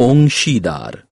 অংশীদার